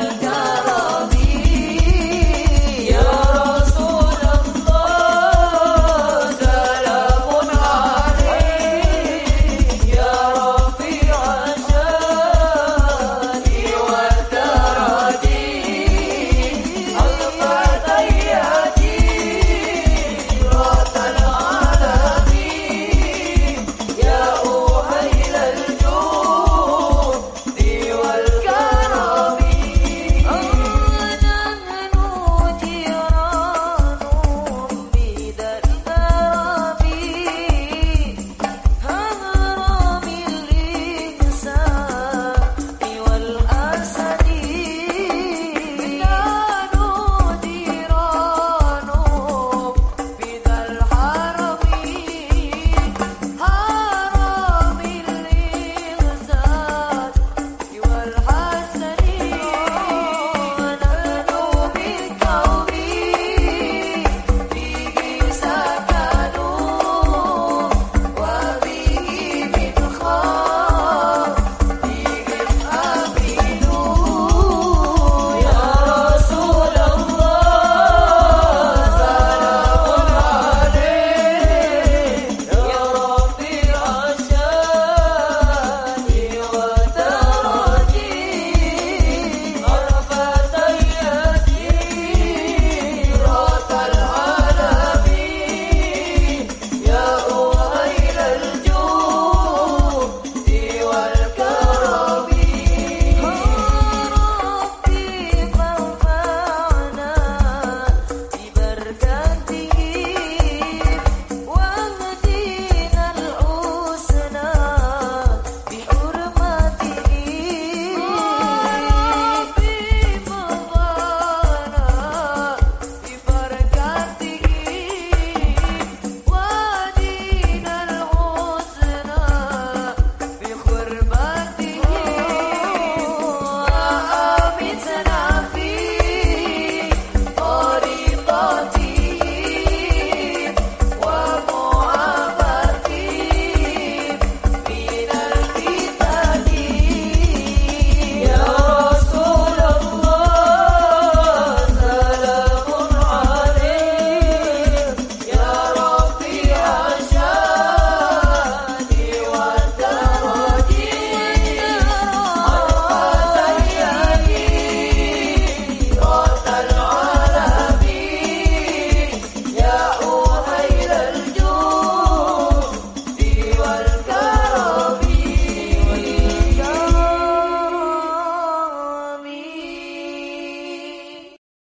Lord.